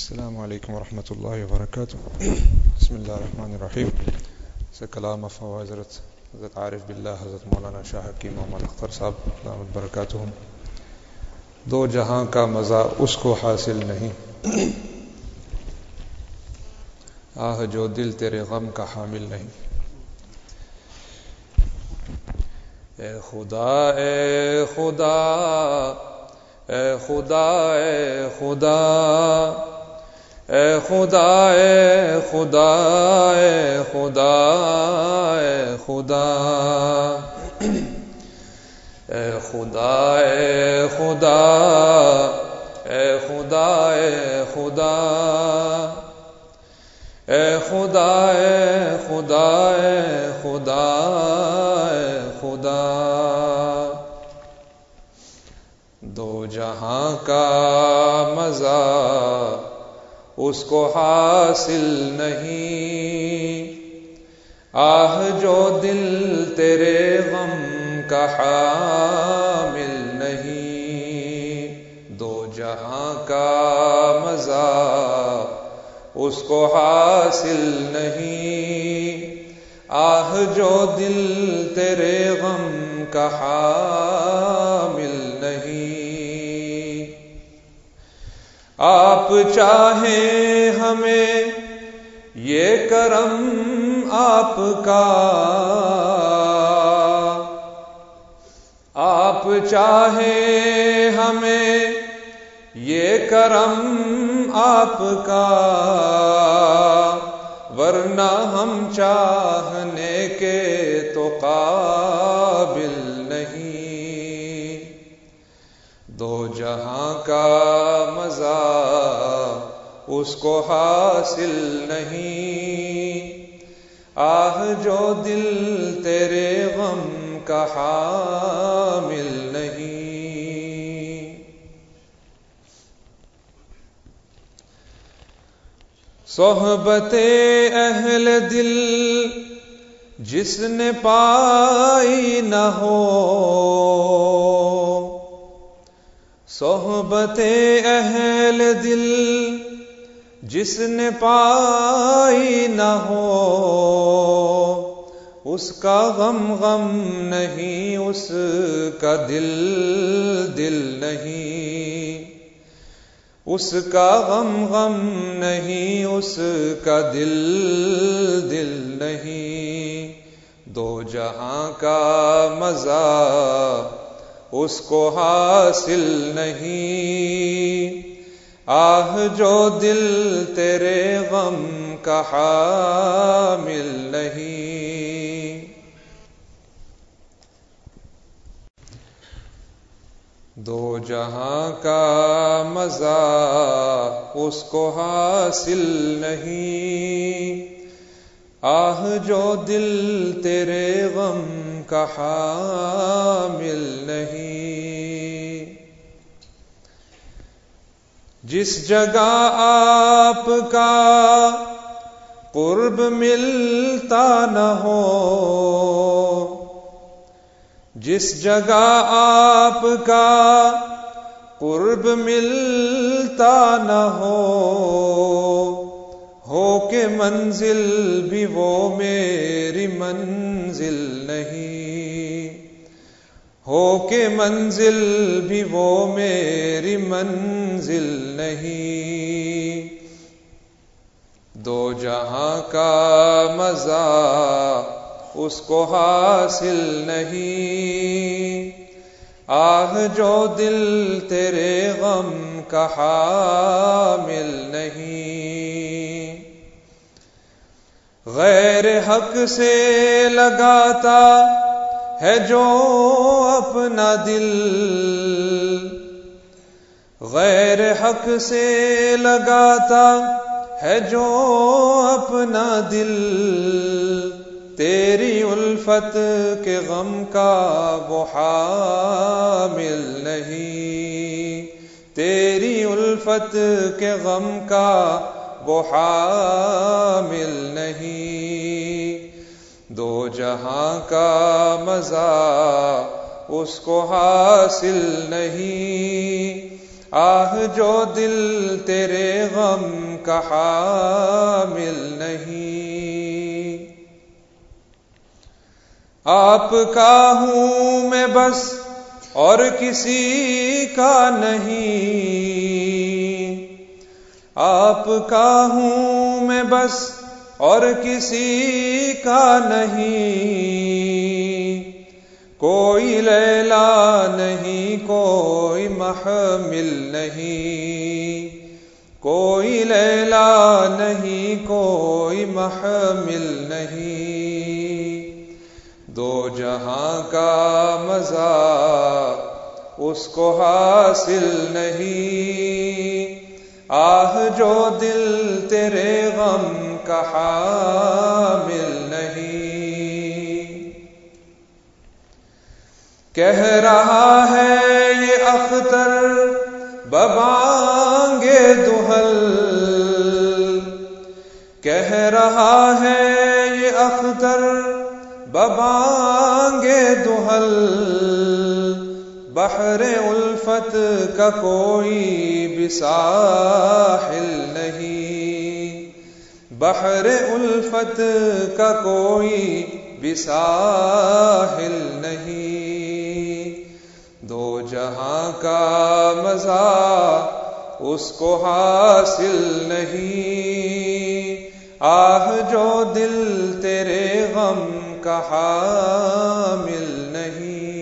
السلام علیکم ورحمۃ اللہ وبرکاتہ۔ بسم اللہ الرحمن الرحیم۔ سے کلام افوا حضرت حضرت عارف باللہ، حضرت مولانا شاہ حکیم محمد اختر صاحب برکاتہ دو جہاں کا مزہ اس کو حاصل نہیں۔ آہ، جو دل تیرے غم کا حامل نہیں۔ اے خدا اے خدا اے خدا اے خدا۔ اے خدا اے خدا اے خدا اے خدا۔ اے خدا اے خدا اے خدا اے خدا۔ اے خدا اے خدا اے خدا اے خدا۔ دو جہاں کا مزہ اس کو حاصل نہیں۔ آہ، جو دل تیرے غم کا حامل نہیں۔ دو جہاں کا مزہ اس کو حاصل نہیں۔ آہ، جو دل تیرے غم کا حامل آپ چاہیں ہمیں یہ کرم آپ کا۔ آپ چاہیں ہمیں یہ کرم آپ کا۔ ورنہ ہم چاہنے کے تو قابل نہیں۔ دو جہاں کا مزہ اس کو حاصل نہیں۔ آہ، جو دل تیرے غم کا حامل نہیں۔ صحبت اہل دل، جس نے پائی نہ ہو۔ صحبت اہل دل جس نے پائی نہ ہو، اس کا غم غم نہیں، اس کا دل دل نہیں، اس کا غم غم نہیں، اس کا دل دل نہیں۔ دو جہاں کا مزہ اس کو حاصل نہیں۔ آہ، جو دل تیرے غم کا حامل نہیں۔ دو جہاں کا مزہ اس کو حاصل نہیں۔ آہ، جو دل تیرے غم کا حامل جس جگہ آپ کا قرب ملتا نہ ہو، جس جگہ آپ کا قرب ملتا نہ ہو ہو کے منزل بھی وہ میری منزل نہیں۔ ہو کے منزل بھی وہ میری منزل نہیں۔ دو جہاں کا مزہ اس کو حاصل نہیں۔ آہ، جو دل تیرے غم کا حامل نہیں۔ غیر حق سے لگاتا ہے جو اپنا دل غیر حق سے لگاتا ہے جو اپنا دل تیری الفت کے غم کا وہ حامل نہیں تیری الفت کے غم کا وہ حامل نہیں دو جہاں کا مزہ اس کو حاصل نہیں۔ آہ، جو دل تیرے غم کا حامل نہیں۔ آپ کا ہوں میں بس اور کسی کا نہیں۔ آپ کا ہوں میں بس اور کسی کا نہیں۔ کوئی لیلا نہیں، کوئی محمل نہیں۔ کوئی لیلا نہیں، کوئی محمل نہیں۔ دو جہاں کا مزہ اس کو حاصل نہیں۔ آہ جو دل تیرے غم کا حامل نہیں۔ کہہ رہا ہے یہ اختر، ببانگے دہل۔ کہہ رہا ہے یہ اختر، ببانگے دہل۔ بحر الفت کا کوئی بساحل نہیں۔ بحر الفت کا کوئی بساحل نہیں۔ دو جہاں کا مزہ اس کو حاصل نہیں۔ آہ، جو دل تیرے غم کا حامل نہیں۔